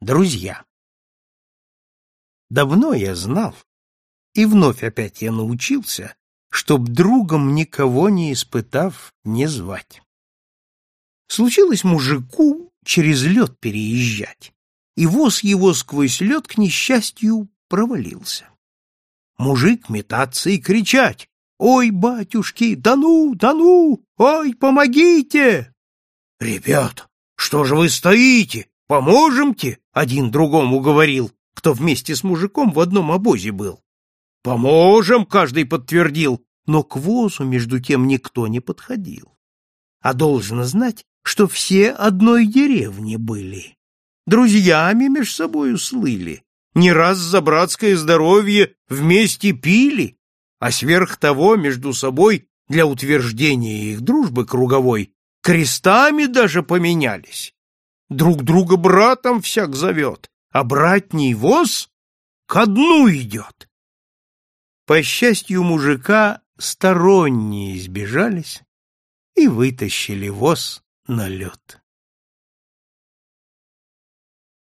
друзья. Давно я знал и вновь опять я научился, чтоб другом никого не испытав, не звать. Случилось мужику через лед переезжать, и воз его сквозь лед, к несчастью, провалился. Мужик метаться и кричать. «Ой, батюшки, да ну, да ну! Ой, помогите!» Ребят, что же вы стоите? Поможемте, один другому говорил, кто вместе с мужиком в одном обозе был. Поможем, каждый подтвердил, но к возу между тем никто не подходил. А должно знать, что все одной деревни были. Друзьями меж собою слыли, не раз за братское здоровье вместе пили, а сверх того между собой для утверждения их дружбы круговой крестами даже поменялись. Друг друга братом всяк зовет, а братний воз ко дну идет. По счастью мужика сторонние избежались и вытащили воз на лед.